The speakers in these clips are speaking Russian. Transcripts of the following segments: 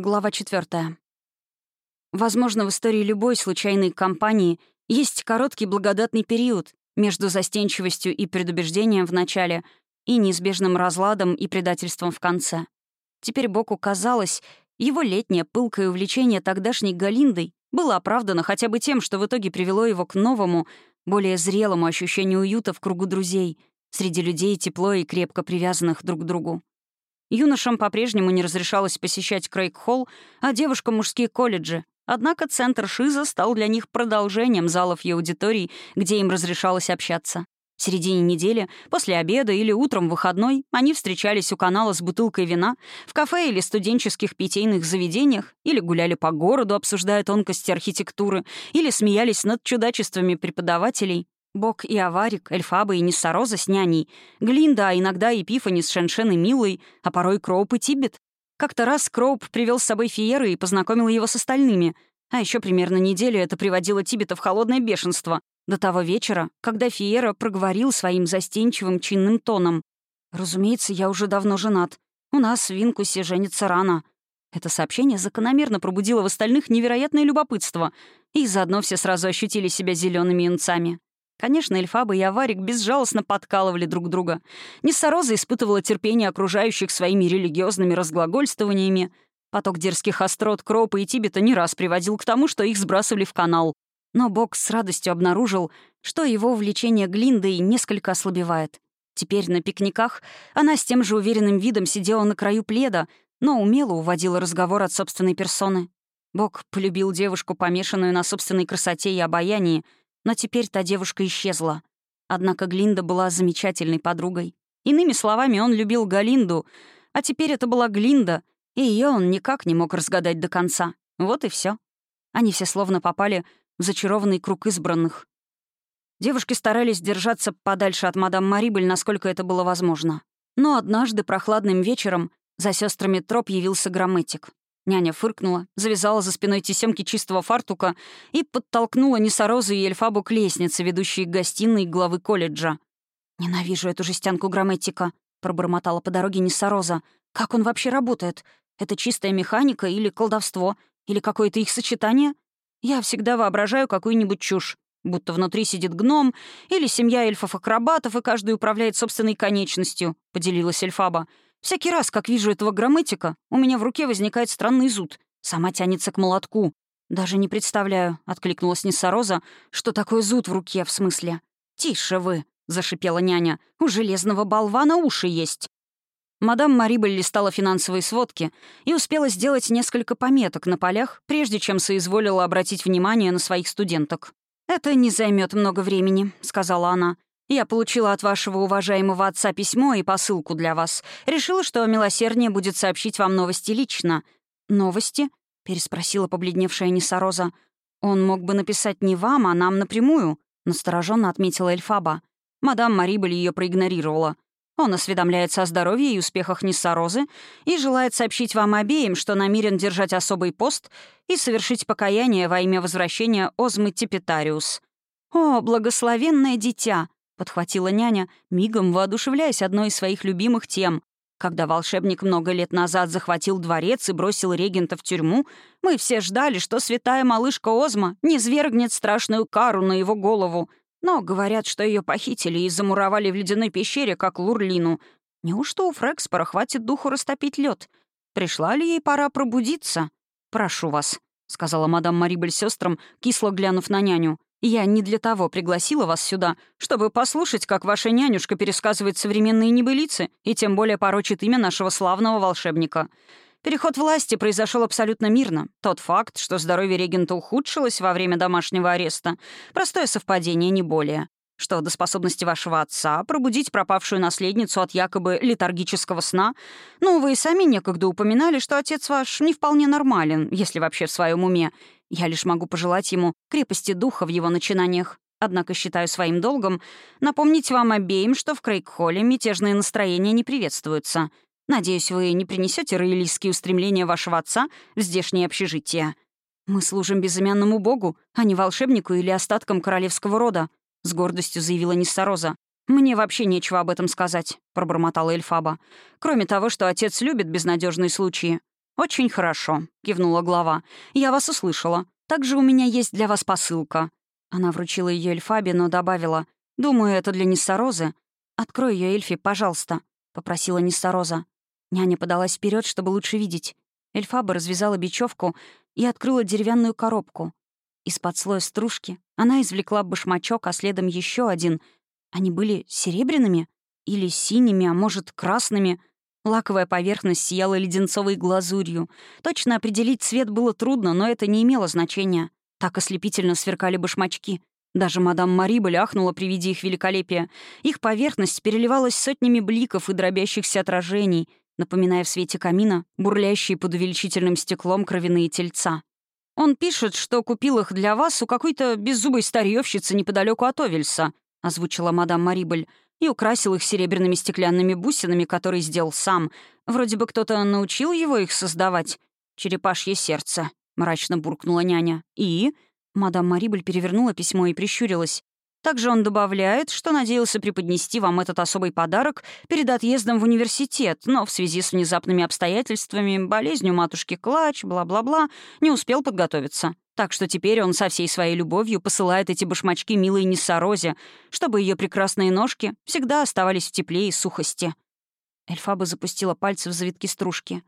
Глава 4. Возможно, в истории любой случайной компании есть короткий благодатный период между застенчивостью и предубеждением в начале и неизбежным разладом и предательством в конце. Теперь Боку казалось, его летнее пылкое увлечение тогдашней Галиндой было оправдано хотя бы тем, что в итоге привело его к новому, более зрелому ощущению уюта в кругу друзей, среди людей тепло и крепко привязанных друг к другу. Юношам по-прежнему не разрешалось посещать Крейг-Холл, а девушкам — мужские колледжи. Однако центр Шиза стал для них продолжением залов и аудиторий, где им разрешалось общаться. В середине недели, после обеда или утром в выходной они встречались у канала с бутылкой вина, в кафе или студенческих питейных заведениях, или гуляли по городу, обсуждая тонкости архитектуры, или смеялись над чудачествами преподавателей, Бог и Аварик, Эльфаба и Ниссароза с няней, Глинда, а иногда и Пфанни с Шеншен и Милой, а порой Кроуп и Тибет. Как-то раз Кроуп привел с собой Фиера и познакомил его с остальными. А еще примерно неделю это приводило Тибета в холодное бешенство. До того вечера, когда Фиера проговорил своим застенчивым чинным тоном. «Разумеется, я уже давно женат. У нас в Винкусе женятся рано». Это сообщение закономерно пробудило в остальных невероятное любопытство, и заодно все сразу ощутили себя зелеными юнцами. Конечно, Эльфаба и Аварик безжалостно подкалывали друг друга. Ниссароза испытывала терпение окружающих своими религиозными разглагольствованиями. Поток дерзких острот Кропа и Тибета не раз приводил к тому, что их сбрасывали в канал. Но Бог с радостью обнаружил, что его увлечение Глиндой несколько ослабевает. Теперь на пикниках она с тем же уверенным видом сидела на краю пледа, но умело уводила разговор от собственной персоны. Бог полюбил девушку, помешанную на собственной красоте и обаянии, но теперь та девушка исчезла. Однако Глинда была замечательной подругой. Иными словами, он любил Галинду, а теперь это была Глинда, и ее он никак не мог разгадать до конца. Вот и все. Они все словно попали в зачарованный круг избранных. Девушки старались держаться подальше от мадам Марибель, насколько это было возможно. Но однажды прохладным вечером за сестрами Троп явился грамматик. Няня фыркнула, завязала за спиной тесемки чистого фартука и подтолкнула Несорозу и Эльфабу к лестнице, ведущей к гостиной главы колледжа. «Ненавижу эту жестянку грамматика», — пробормотала по дороге Несороза. «Как он вообще работает? Это чистая механика или колдовство? Или какое-то их сочетание? Я всегда воображаю какую-нибудь чушь, будто внутри сидит гном или семья эльфов-акробатов, и каждый управляет собственной конечностью», — поделилась Эльфаба. Всякий раз, как вижу этого грамматика, у меня в руке возникает странный зуд. Сама тянется к молотку. «Даже не представляю», — откликнулась Ниссароза, «что такое зуд в руке, в смысле». «Тише вы», — зашипела няня, «у железного болвана уши есть». Мадам Марибель листала финансовые сводки и успела сделать несколько пометок на полях, прежде чем соизволила обратить внимание на своих студенток. «Это не займет много времени», — сказала она. Я получила от вашего уважаемого отца письмо и посылку для вас. Решила, что милосерднее будет сообщить вам новости лично». «Новости?» — переспросила побледневшая Несороза. «Он мог бы написать не вам, а нам напрямую», — настороженно отметила Эльфаба. Мадам Марибель ее проигнорировала. Он осведомляется о здоровье и успехах Ниссарозы и желает сообщить вам обеим, что намерен держать особый пост и совершить покаяние во имя возвращения Озмы Типетариус. «О, благословенное дитя!» Подхватила няня, мигом воодушевляясь одной из своих любимых тем. Когда волшебник много лет назад захватил дворец и бросил регента в тюрьму, мы все ждали, что святая малышка Озма не свергнет страшную кару на его голову. Но говорят, что ее похитили и замуровали в ледяной пещере, как Лурлину. Неужто у Фрекспора хватит духу растопить лед? Пришла ли ей пора пробудиться? «Прошу вас», — сказала мадам Марибель сестрам, кисло глянув на няню. Я не для того пригласила вас сюда, чтобы послушать, как ваша нянюшка пересказывает современные небылицы и тем более порочит имя нашего славного волшебника. Переход власти произошел абсолютно мирно. Тот факт, что здоровье регента ухудшилось во время домашнего ареста — простое совпадение, не более что до способности вашего отца пробудить пропавшую наследницу от якобы летаргического сна. Ну, вы и сами некогда упоминали, что отец ваш не вполне нормален, если вообще в своем уме. Я лишь могу пожелать ему крепости духа в его начинаниях. Однако считаю своим долгом напомнить вам обеим, что в Крейгхолле мятежные настроения не приветствуются. Надеюсь, вы не принесете роялистские устремления вашего отца в здешнее общежитие. Мы служим безымянному богу, а не волшебнику или остаткам королевского рода. — с гордостью заявила Ниссароза. «Мне вообще нечего об этом сказать», — пробормотала Эльфаба. «Кроме того, что отец любит безнадежные случаи. «Очень хорошо», — кивнула глава. «Я вас услышала. Также у меня есть для вас посылка». Она вручила ее Эльфабе, но добавила. «Думаю, это для Ниссарозы. Открой ее, Эльфи, пожалуйста», — попросила Ниссароза. Няня подалась вперед, чтобы лучше видеть. Эльфаба развязала бечевку и открыла деревянную коробку. Из-под слоя стружки она извлекла башмачок, а следом еще один. Они были серебряными? Или синими, а может, красными? Лаковая поверхность сияла леденцовой глазурью. Точно определить цвет было трудно, но это не имело значения. Так ослепительно сверкали башмачки. Даже мадам Марибель ахнула при виде их великолепия. Их поверхность переливалась сотнями бликов и дробящихся отражений, напоминая в свете камина бурлящие под увеличительным стеклом кровяные тельца. «Он пишет, что купил их для вас у какой-то беззубой старьевщицы неподалеку от Овельса», — озвучила мадам Марибель, и украсил их серебряными стеклянными бусинами, которые сделал сам. Вроде бы кто-то научил его их создавать. «Черепашье сердце», — мрачно буркнула няня. «И?» Мадам Марибель перевернула письмо и прищурилась. Также он добавляет, что надеялся преподнести вам этот особый подарок перед отъездом в университет, но в связи с внезапными обстоятельствами, болезнью матушки Клач, бла-бла-бла, не успел подготовиться. Так что теперь он со всей своей любовью посылает эти башмачки милой Ниссарозе, чтобы ее прекрасные ножки всегда оставались в тепле и сухости. Эльфаба запустила пальцы в завитки стружки.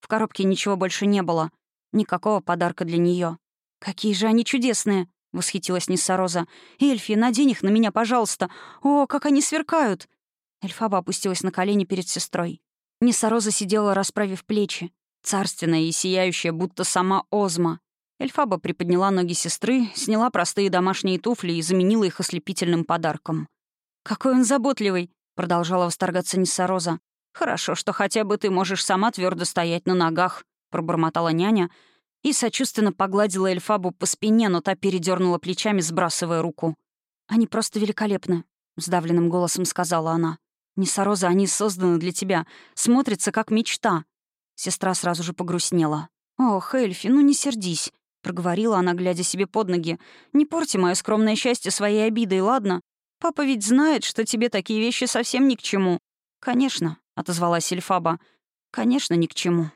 В коробке ничего больше не было. Никакого подарка для нее. «Какие же они чудесные!» — восхитилась Ниссароза. «Эльфи, надень их на меня, пожалуйста! О, как они сверкают!» Эльфаба опустилась на колени перед сестрой. Ниссароза сидела, расправив плечи, царственная и сияющая, будто сама Озма. Эльфаба приподняла ноги сестры, сняла простые домашние туфли и заменила их ослепительным подарком. «Какой он заботливый!» — продолжала восторгаться Ниссароза. «Хорошо, что хотя бы ты можешь сама твердо стоять на ногах», — пробормотала няня и сочувственно погладила Эльфабу по спине, но та передернула плечами, сбрасывая руку. «Они просто великолепны», — сдавленным голосом сказала она. «Ниссароза, они созданы для тебя. Смотрятся как мечта». Сестра сразу же погрустнела. «Ох, Эльфи, ну не сердись», — проговорила она, глядя себе под ноги. «Не порти мое скромное счастье своей обидой, ладно? Папа ведь знает, что тебе такие вещи совсем ни к чему». «Конечно», — отозвалась Эльфаба. «Конечно, ни к чему».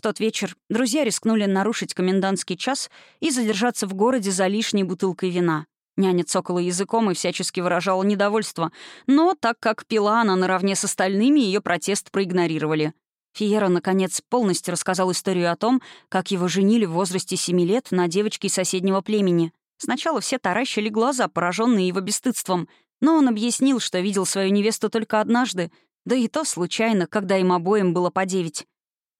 В тот вечер друзья рискнули нарушить комендантский час и задержаться в городе за лишней бутылкой вина. Няня цокала языком и всячески выражала недовольство, но так как пила она наравне с остальными, ее протест проигнорировали. Фиера, наконец, полностью рассказал историю о том, как его женили в возрасте семи лет на девочке из соседнего племени. Сначала все таращили глаза, пораженные его бесстыдством, но он объяснил, что видел свою невесту только однажды, да и то случайно, когда им обоим было по девять.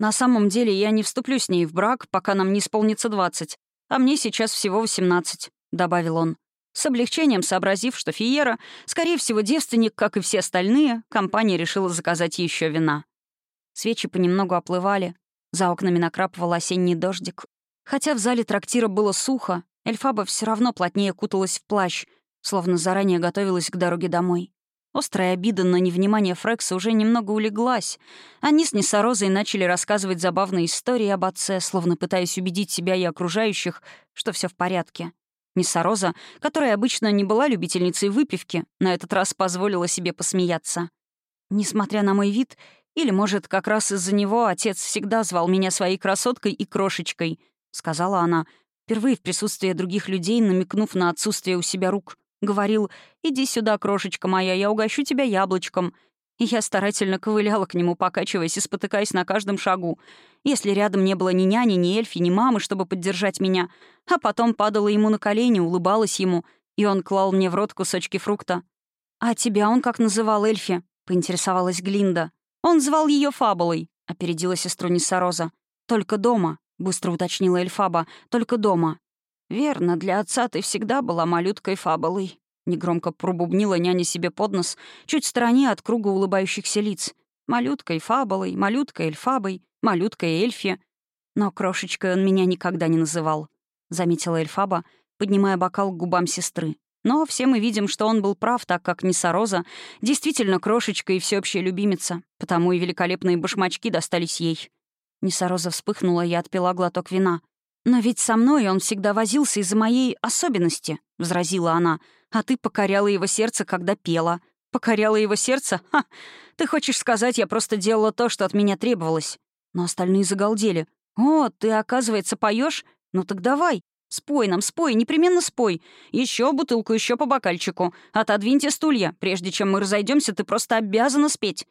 На самом деле я не вступлю с ней в брак, пока нам не исполнится 20, а мне сейчас всего 18», — добавил он. С облегчением сообразив, что Фиера, скорее всего, девственник, как и все остальные, компания решила заказать еще вина. Свечи понемногу оплывали, за окнами накрапывал осенний дождик. Хотя в зале трактира было сухо, Эльфаба все равно плотнее куталась в плащ, словно заранее готовилась к дороге домой. Острая обида на невнимание Фрекса уже немного улеглась. Они с Несорозой начали рассказывать забавные истории об отце, словно пытаясь убедить себя и окружающих, что все в порядке. Несороза, которая обычно не была любительницей выпивки, на этот раз позволила себе посмеяться. Несмотря на мой вид, или, может, как раз из-за него отец всегда звал меня своей красоткой и крошечкой, — сказала она, впервые в присутствии других людей, намекнув на отсутствие у себя рук. Говорил, «Иди сюда, крошечка моя, я угощу тебя яблочком». И я старательно ковыляла к нему, покачиваясь и спотыкаясь на каждом шагу. Если рядом не было ни няни, ни эльфи, ни мамы, чтобы поддержать меня. А потом падала ему на колени, улыбалась ему, и он клал мне в рот кусочки фрукта. «А тебя он как называл эльфи?» — поинтересовалась Глинда. «Он звал ее Фабулой», — опередила сестру Ниссароза. «Только дома», — быстро уточнила Эльфаба. «Только дома». «Верно, для отца ты всегда была малюткой фабулой», — негромко пробубнила няня себе под нос, чуть в стороне от круга улыбающихся лиц. «Малюткой фабулой, малюткой эльфабой, малюткой эльфи». «Но крошечкой он меня никогда не называл», — заметила эльфаба, поднимая бокал к губам сестры. Но все мы видим, что он был прав, так как Несороза действительно крошечка и всеобщая любимица, потому и великолепные башмачки достались ей. Несороза вспыхнула и отпила глоток вина. «Но ведь со мной он всегда возился из-за моей особенности», — возразила она. «А ты покоряла его сердце, когда пела». «Покоряла его сердце? Ха! Ты хочешь сказать, я просто делала то, что от меня требовалось?» Но остальные загалдели. «О, ты, оказывается, поешь? Ну так давай, спой нам, спой, непременно спой. Еще бутылку, еще по бокальчику. Отодвиньте стулья. Прежде чем мы разойдемся, ты просто обязана спеть».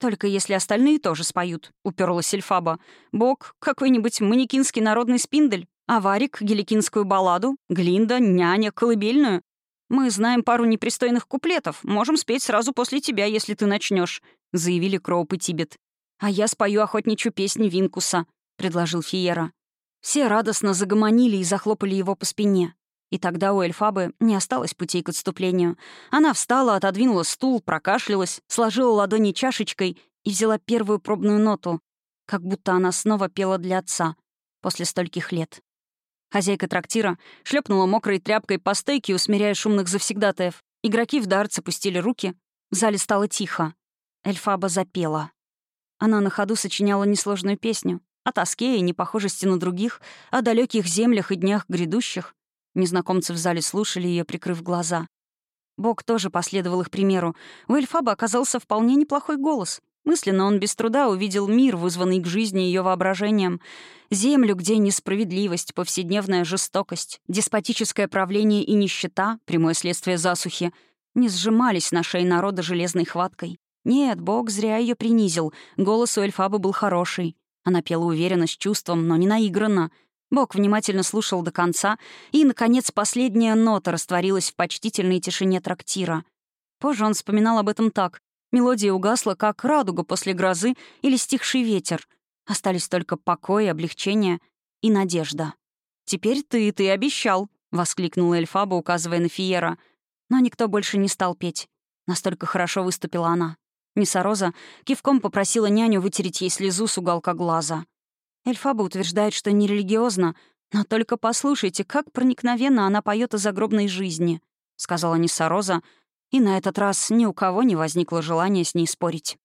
«Только если остальные тоже споют», — уперлась Эльфаба. «Бог, какой-нибудь манекинский народный спиндель, аварик, геликинскую балладу, глинда, няня, колыбельную. Мы знаем пару непристойных куплетов, можем спеть сразу после тебя, если ты начнешь, заявили Кроуп и Тибет. «А я спою охотничью песню Винкуса», — предложил Фиера. Все радостно загомонили и захлопали его по спине. И тогда у Эльфабы не осталось путей к отступлению. Она встала, отодвинула стул, прокашлялась, сложила ладони чашечкой и взяла первую пробную ноту, как будто она снова пела для отца после стольких лет. Хозяйка трактира шлепнула мокрой тряпкой по стейке, усмиряя шумных завсегдатаев. Игроки в дартс пустили руки. В зале стало тихо. Эльфаба запела. Она на ходу сочиняла несложную песню. О тоске и непохожести на других, о далеких землях и днях грядущих. Незнакомцы в зале слушали ее, прикрыв глаза. Бог тоже последовал их примеру. У Эльфаба оказался вполне неплохой голос. Мысленно он без труда увидел мир, вызванный к жизни ее воображением. Землю, где несправедливость, повседневная жестокость, деспотическое правление и нищета, прямое следствие засухи, не сжимались на шее народа железной хваткой. Нет, Бог зря ее принизил. Голос у Эльфабы был хороший. Она пела уверенно, с чувством, но не наигранно. Бог внимательно слушал до конца, и, наконец, последняя нота растворилась в почтительной тишине трактира. Позже он вспоминал об этом так. Мелодия угасла, как радуга после грозы или стихший ветер. Остались только покой, облегчение и надежда. «Теперь ты, ты обещал», — воскликнула Эльфаба, указывая на Фиера. Но никто больше не стал петь. Настолько хорошо выступила она. Несороза кивком попросила няню вытереть ей слезу с уголка глаза. Эльфаба утверждает, что нерелигиозно, но только послушайте, как проникновенно она поет о загробной жизни, — сказала Несороза, и на этот раз ни у кого не возникло желания с ней спорить.